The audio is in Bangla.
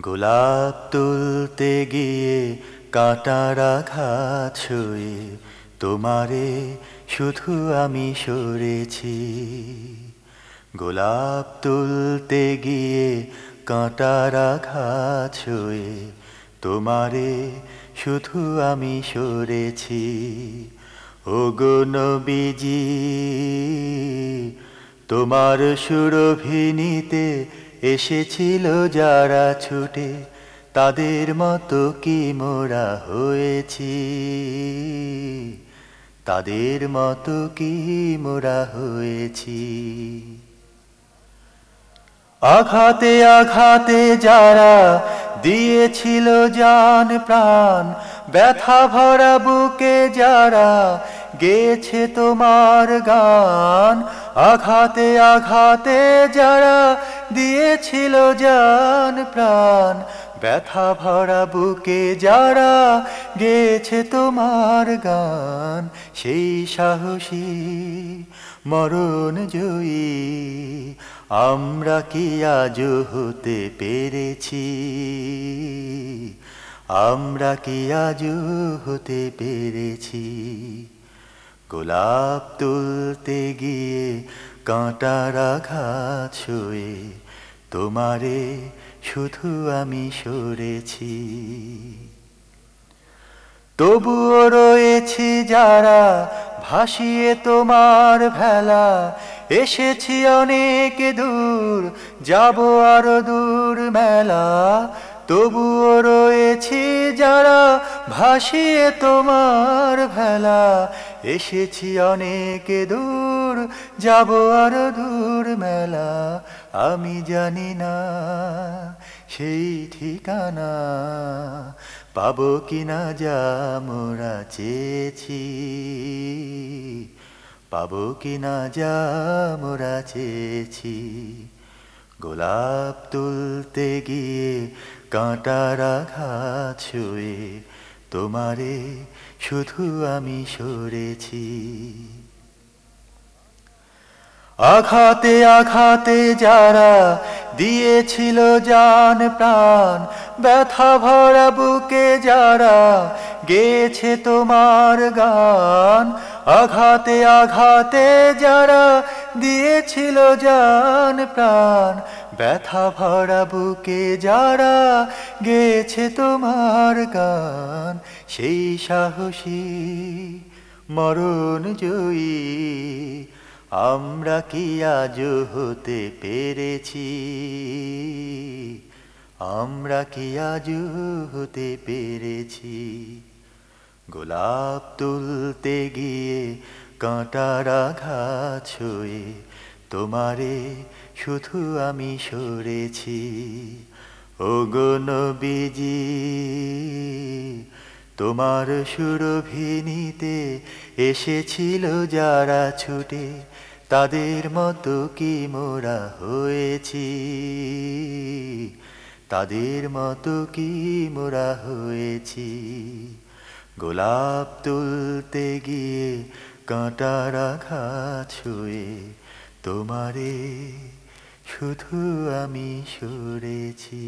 গোলাপ তুলতে গিয়ে কাঁটার আঘাত ছুঁয়ে তোমারে শুধু আমি সরেছি। গোলাপ তুলতে গিয়ে কাঁটার আঘাত ছুঁয়ে তোমারে শুধু আমি সরেছি। ও গো নবীজি, তোমার সুরভিনীতে এসেছিল যারা ছুটে, তাদের মতো কি মোরা হয়েছি? তাদের মতো কি মোরা হয়েছি? আঘাতে আঘাতে যারা দিয়েছিল জান প্রাণ, ব্যথা ভরা বুকে যারা গেছে তোমার গান। আঘাতে আঘাতে যারা দিয়েছিল জান প্রাণ। ব্যথা ভরা বুকে যারা গেছে তোমার গান। সেই সাহসী মরণ জয়ী। আমরা কি আজ হতে পেরেছি? আমরা কি আজ হতে পেরেছি? গোলাপ তুলতে গিয়ে কাঁটার আঘাত ছুঁয়ে তোমারে শুধু আমি সরেছি। তবুও রয়েছি যারা ভাসিয়ে তোমার ভেলা, এসেছি অনেক দূর, যাব আরও দূর মেলা। তবুও রয়েছি যারা ভাসিয়ে তোমার ভেলা এসেছি অনেক দূর, যাব আরও দূর মেলা, আমি জানি না সেই ঠিকানা, পাবো কিনা যা মোরা চেয়েছি। পাবো কিনা যা মোরা চেয়েছি। গোলাপ তুলতে গিয়ে কাঁটার আঘাত ছুঁয়ে তোমারে শুধু আমি সরেছি। আঘাতে আঘাতে যারা দিয়েছিল জান প্রাণ, ব্যথা ভরা বুকে যারা গেছে তোমার গান, আঘাতে আঘাতে যারা দিয়েছিল জান প্রাণ ব্যথা ভরা বুকে যারা গেছে তোমার গান, সেই সাহসী মরণ জয়ী। আমরা কি আজ হতে পেরেছি? আমরা কি আজ হতে পেরেছি? গোলাপ তুলতে গিয়ে কাঁটার আঘাত ছুঁয়ে তোমারে শুধু আমি সরেছি। ও গো নবীজি, তোমার সুরভিনীতে এসেছিল যারা ছুটে, তাদের মতো কি মোরা হয়েছি? তাদের মতো কি মোরা হয়েছি? গোলাপ তুলতে গিয়ে কাঁটার আঘাত ছুঁয়ে তোমারে শুধু আমি সরেছি।